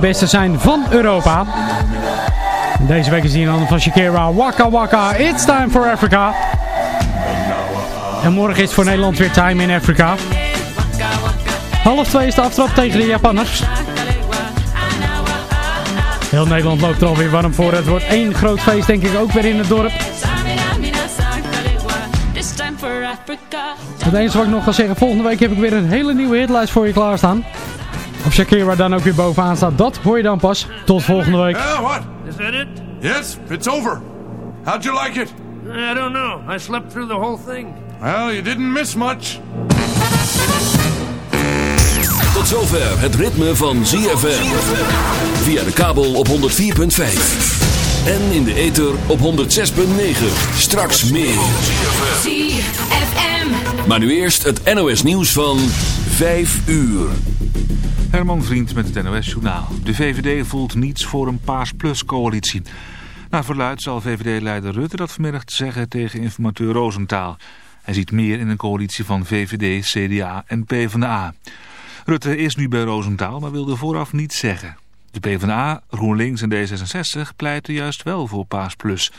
de beste zijn van Europa. Deze week is die dan van Shakira. Waka Waka, it's time for Africa. En morgen is voor Nederland weer time in Africa. Half twee is de aftrap tegen de Japanners. Heel Nederland loopt er alweer warm voor. Het wordt één groot feest denk ik ook weer in het dorp. Het enige wat ik nog ga zeggen, volgende week heb ik weer een hele nieuwe hitlijst voor je klaarstaan. Of Shakira dan ook weer bovenaan staat, dat hoor je dan pas. Tot volgende week. Uh, what? Is that it? Yes, it's over. How'd you like it? I don't know. I slept through the whole thing. Well, you didn't miss much. Tot zover het ritme van ZFM. Via de kabel op 104.5. En in de ether op 106.9. Straks meer. ZFM. Maar nu eerst het NOS nieuws van 5 uur. Herman Vriend met het NOS Journaal. De VVD voelt niets voor een Paas Plus coalitie. Naar verluid zal VVD-leider Rutte dat vanmiddag zeggen tegen informateur Roosentaal. Hij ziet meer in een coalitie van VVD, CDA en PvdA. Rutte is nu bij Roosentaal, maar wilde vooraf niets zeggen. De PvdA, GroenLinks en D66 pleiten juist wel voor Paas Plus.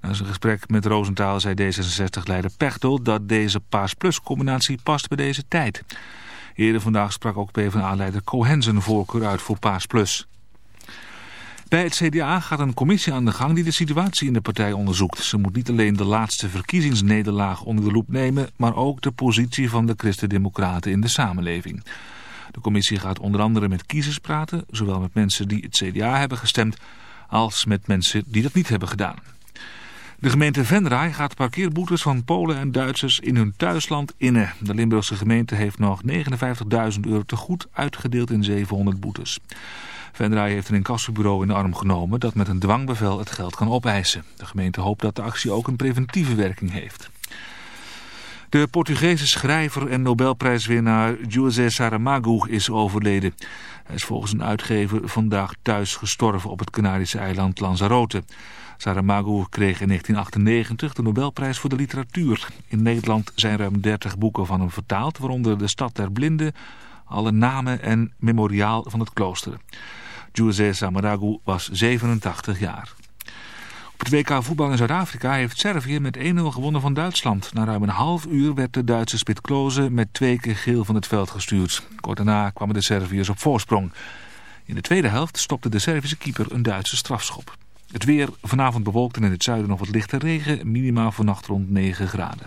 Na zijn gesprek met Roosentaal zei D66-leider Pechtel dat deze Paas Plus combinatie past bij deze tijd. Eerder vandaag sprak ook PvdA-leider Cohen zijn voorkeur uit voor Paas Plus. Bij het CDA gaat een commissie aan de gang die de situatie in de partij onderzoekt. Ze moet niet alleen de laatste verkiezingsnederlaag onder de loep nemen... maar ook de positie van de Christen-Democraten in de samenleving. De commissie gaat onder andere met kiezers praten... zowel met mensen die het CDA hebben gestemd... als met mensen die dat niet hebben gedaan. De gemeente Venray gaat parkeerboetes van Polen en Duitsers in hun thuisland innen. De Limburgse gemeente heeft nog 59.000 euro te goed uitgedeeld in 700 boetes. Venray heeft een incassobureau in de arm genomen dat met een dwangbevel het geld kan opeisen. De gemeente hoopt dat de actie ook een preventieve werking heeft. De Portugese schrijver en Nobelprijswinnaar José Saramago is overleden. Hij is volgens een uitgever vandaag thuis gestorven op het Canarische eiland Lanzarote. Saramago kreeg in 1998 de Nobelprijs voor de literatuur. In Nederland zijn ruim 30 boeken van hem vertaald, waaronder De Stad der Blinden, alle namen en memoriaal van het klooster. José Saramago was 87 jaar. Op het WK voetbal in Zuid-Afrika heeft Servië met 1-0 gewonnen van Duitsland. Na ruim een half uur werd de Duitse spit Kloze met twee keer geel van het veld gestuurd. Kort daarna kwamen de Serviërs op voorsprong. In de tweede helft stopte de Servische keeper een Duitse strafschop. Het weer vanavond bewolkt en in het zuiden nog wat lichte regen. Minimaal vannacht rond 9 graden.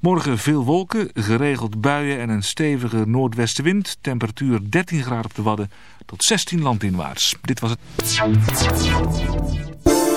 Morgen veel wolken, geregeld buien en een stevige noordwestenwind. Temperatuur 13 graden op de Wadden tot 16 landinwaarts. Dit was het.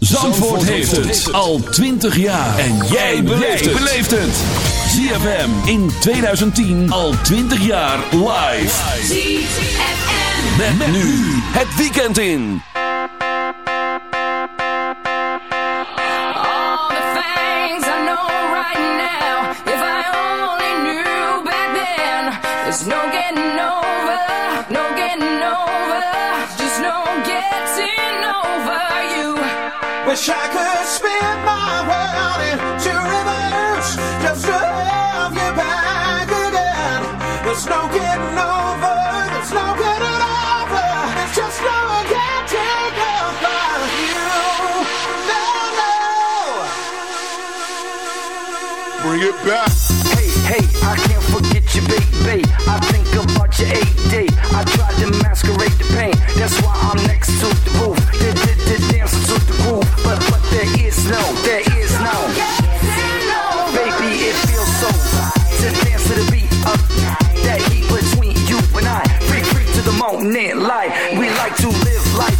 Zandvoort, Zandvoort heeft, het. het al 20 jaar. En jij beleeft het. ZFM in 2010 al 20 jaar live. ZFM. Met, met nu het weekend in. There's no getting over Wish I could spin my world into reverse just to have you back again. There's no getting over, there's no getting over, it's just no getting over you. No, no. Bring it back. Hey, hey, I can't forget you, baby. I think about your AD. I tried to masquerade the pain, that's why I'm next to the room opponent. life, we like to live life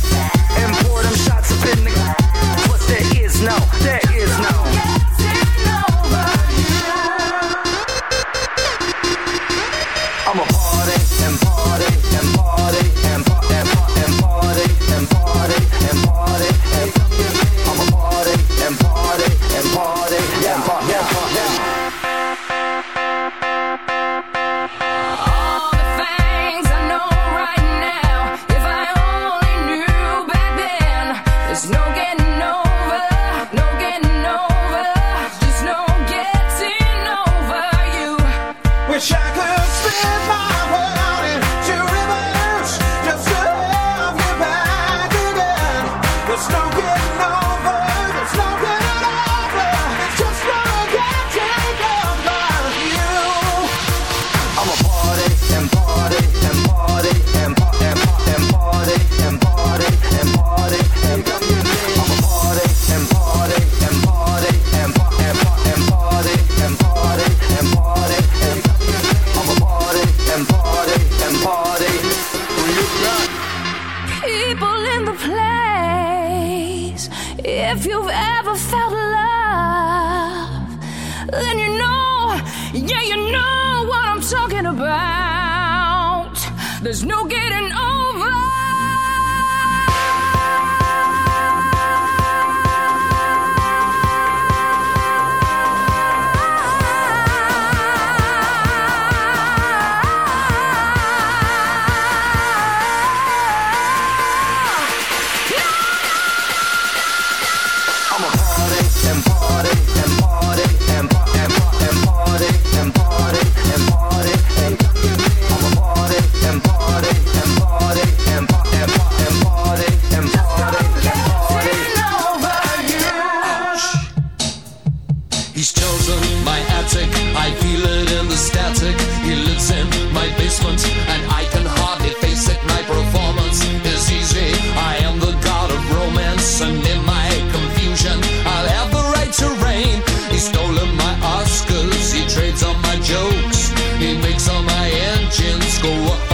Oscars, he trades on my jokes, he makes all my engines go up.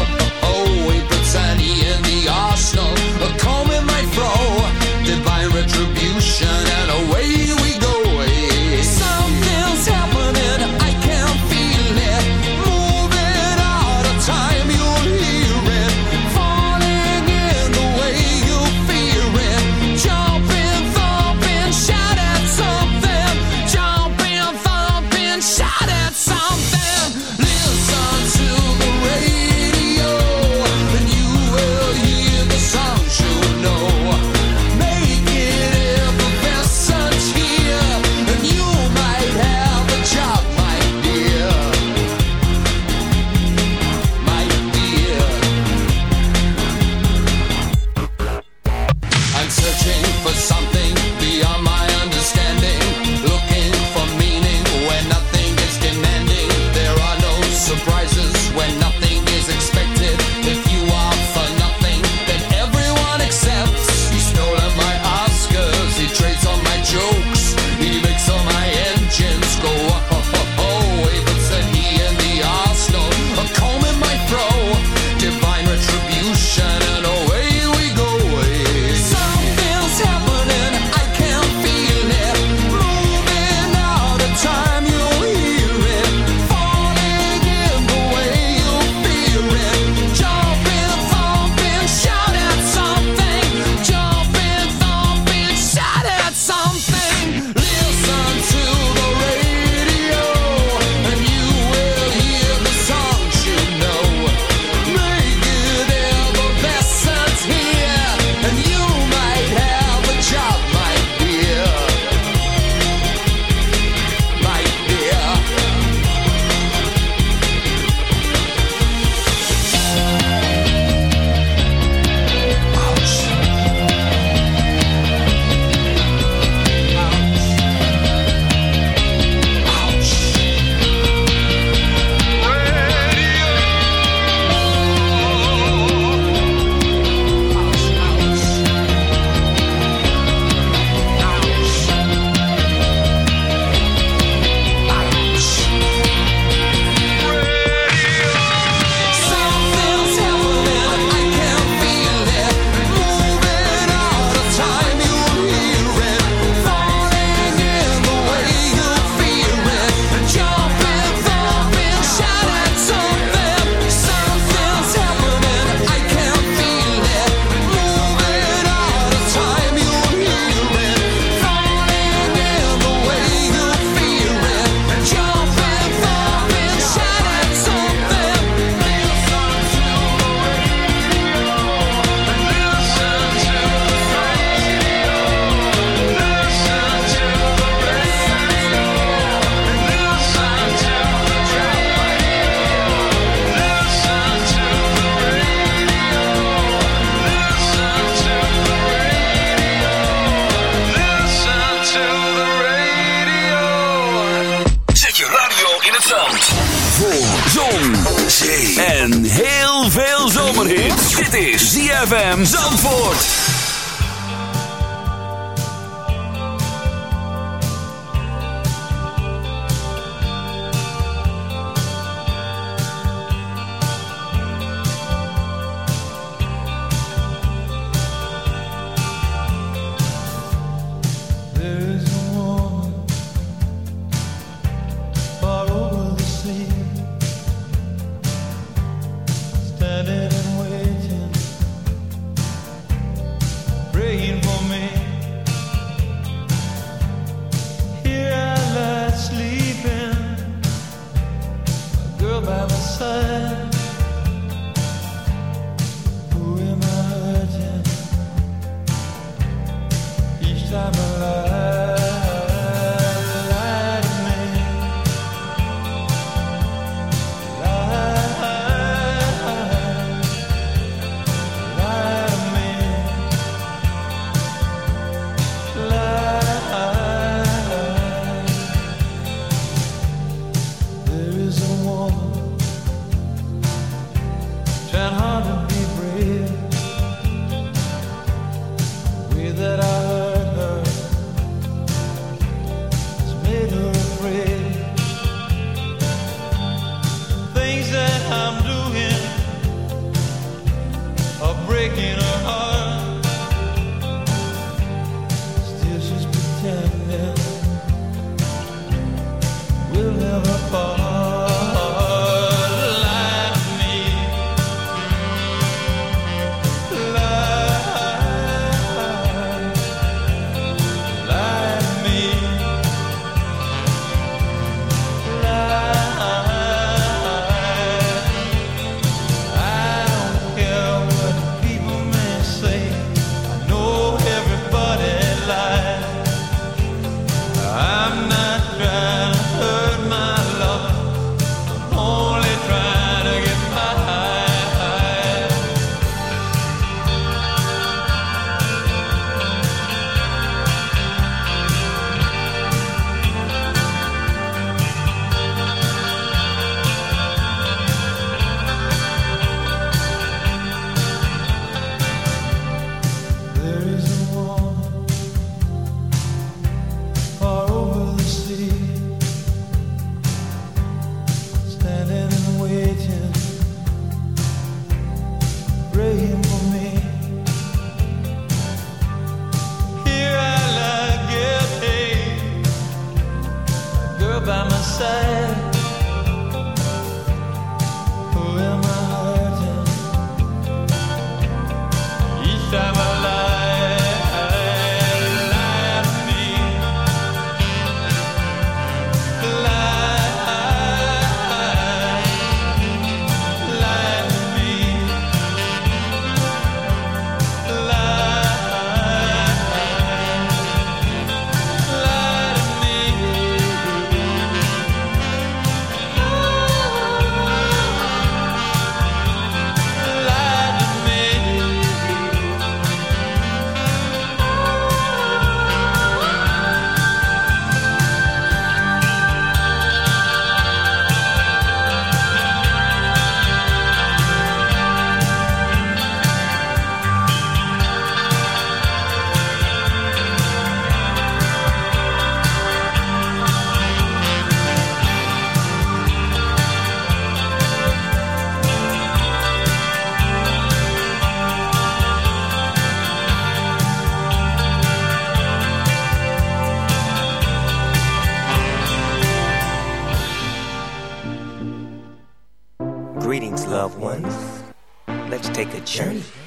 Journey.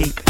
cheap.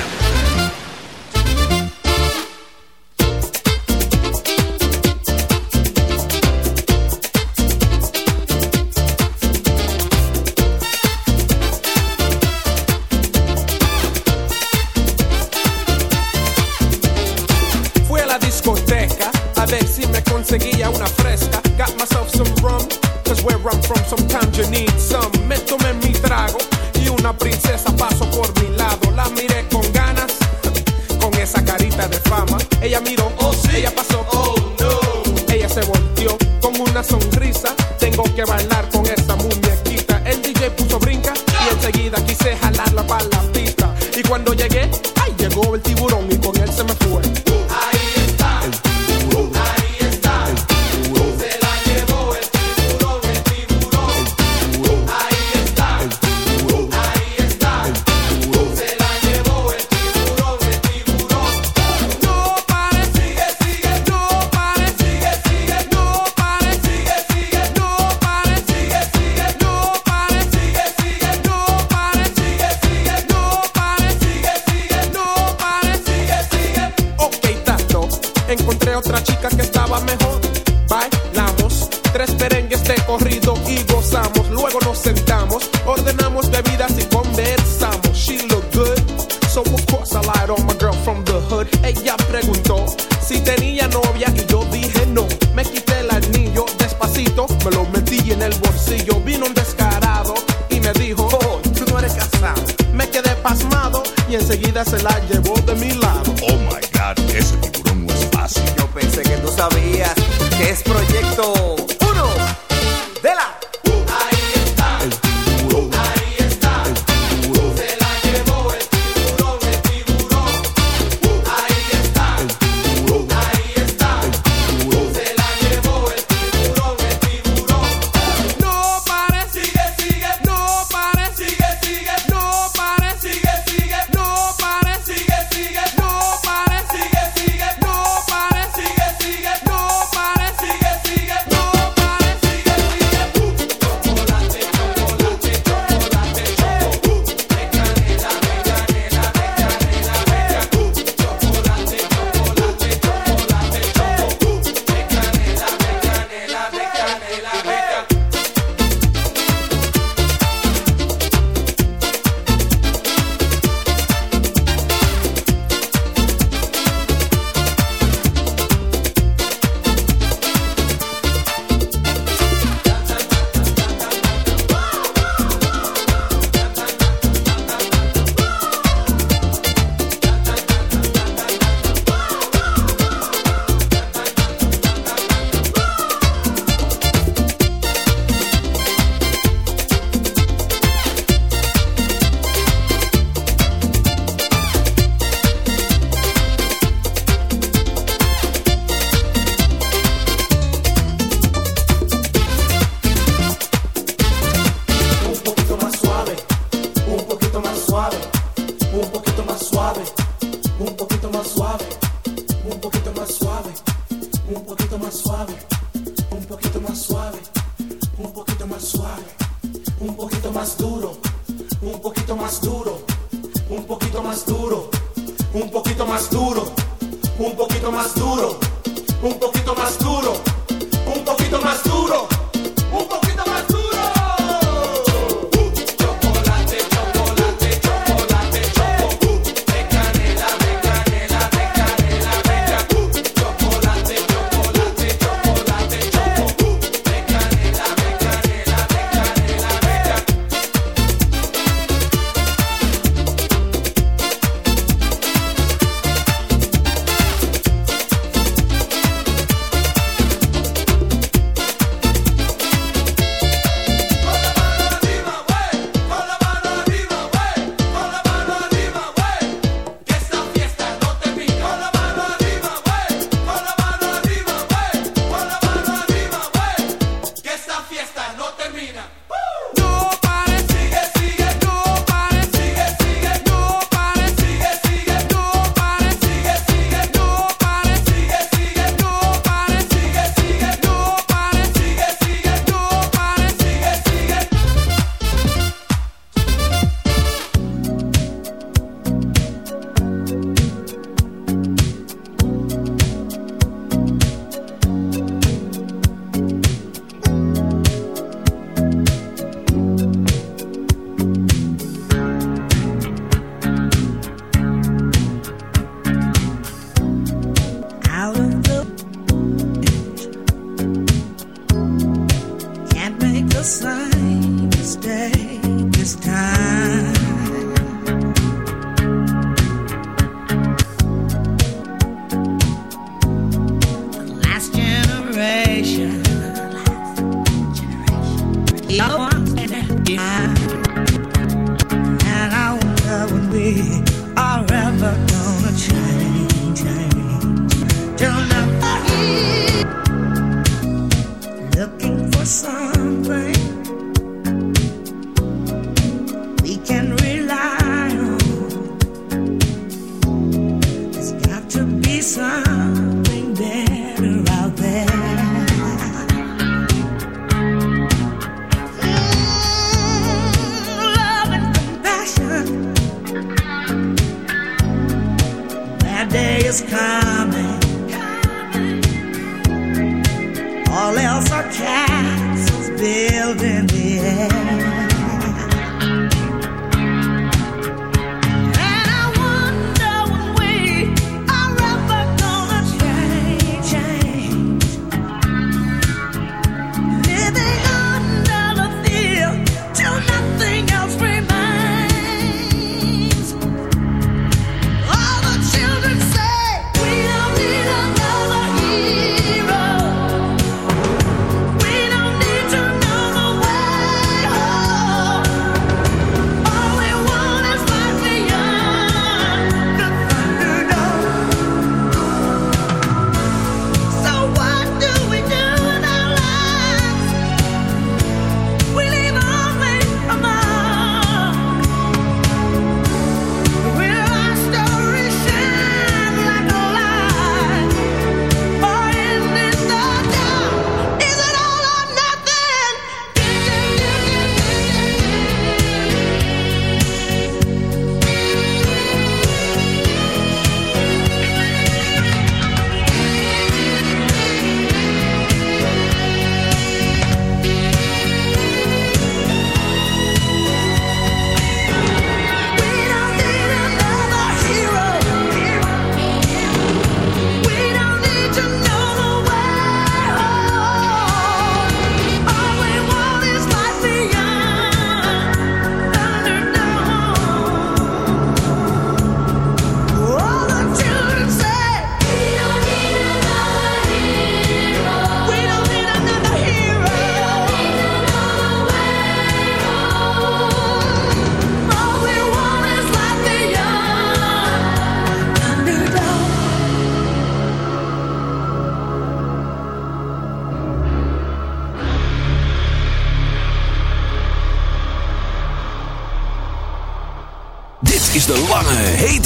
otra chica que estaba mejor. Bailamos tres perengues de corrido y gozamos. Luego nos sentamos, ordenamos bebidas y conversamos. She looked good, so of course I lied on my girl from the hood. Ella preguntó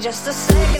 just a second.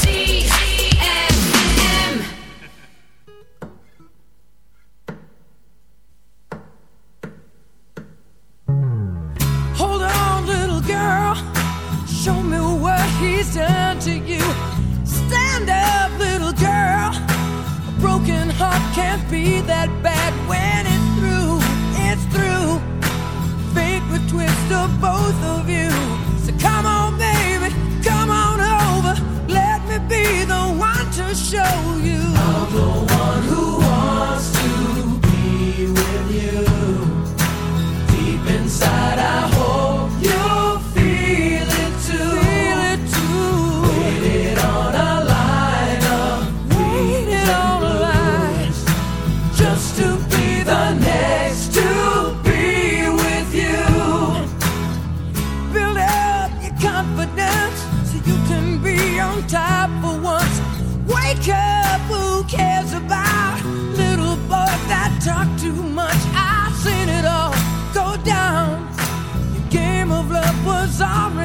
confidence so you can be on top for once. Wake up, who cares about little boys that talk too much? I've seen it all go down. Your game of love was already.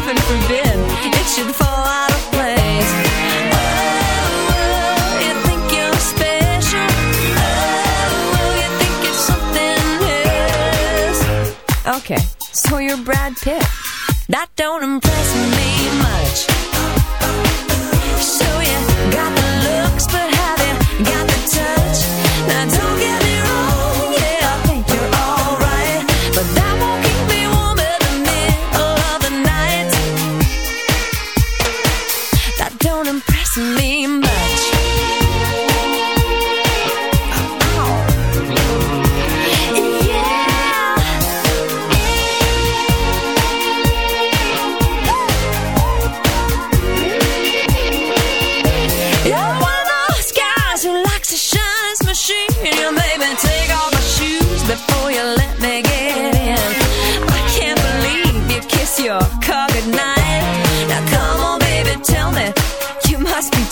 heaven forbid, it should fall out of place. Oh, oh, okay, so you're Brad Pitt. That don't impress me much.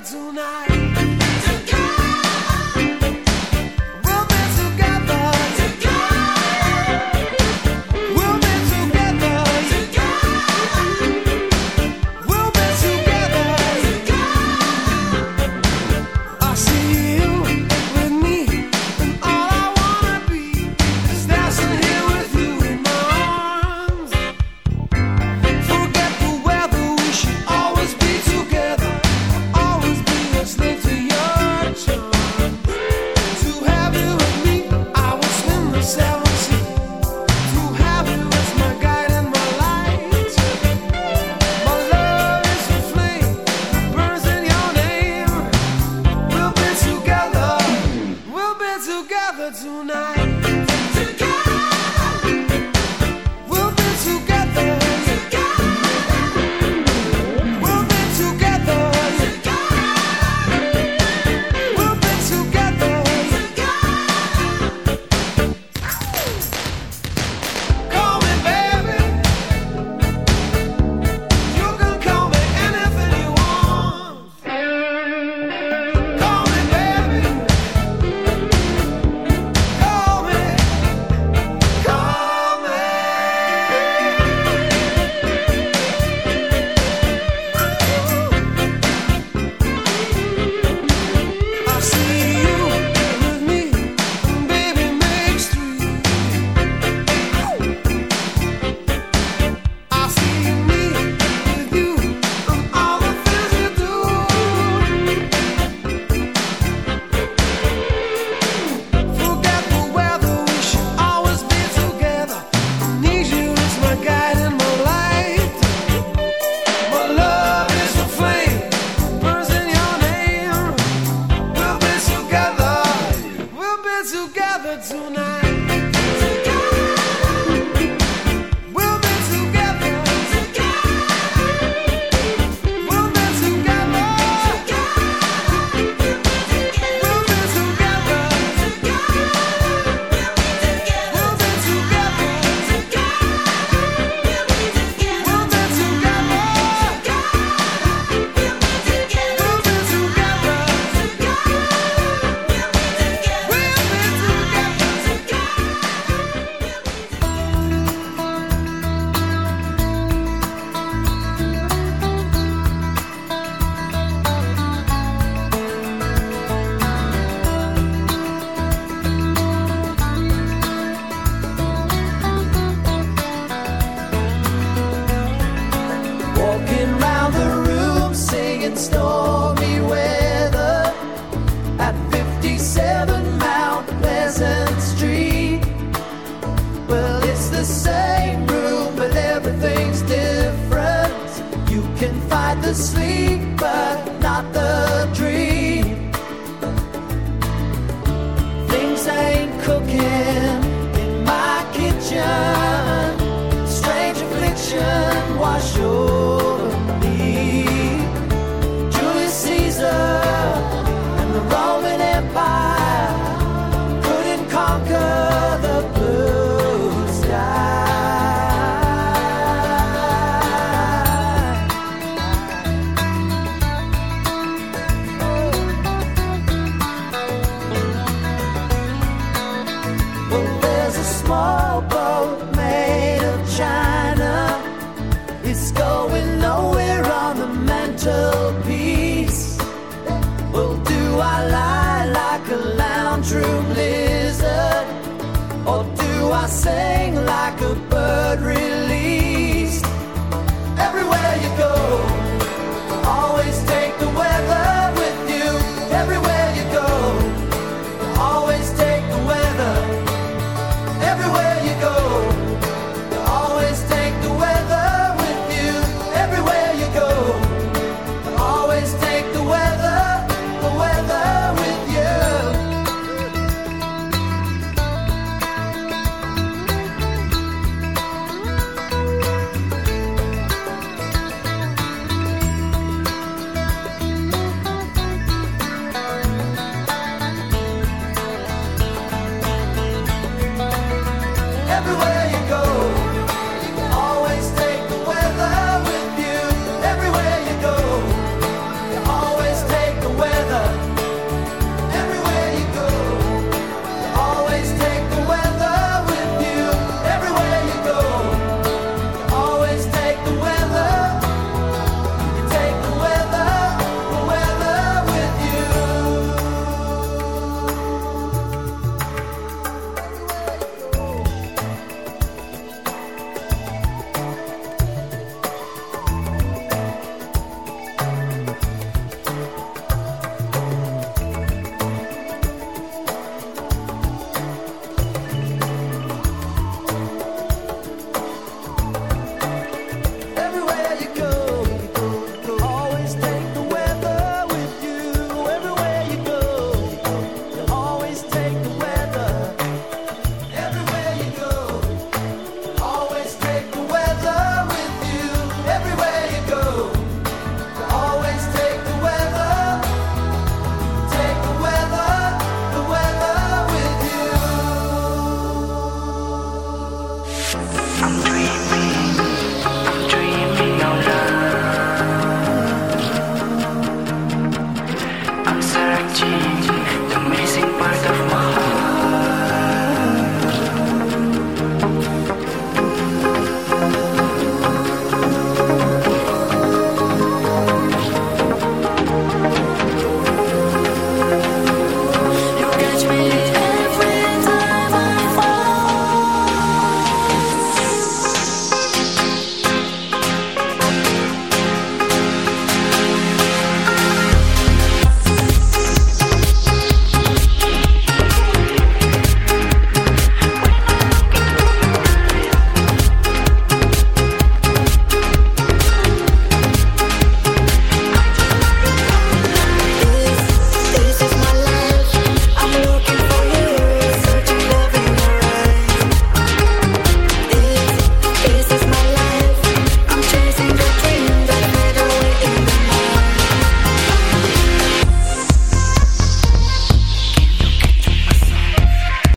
tonight.